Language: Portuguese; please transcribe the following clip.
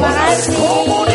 Maravilha.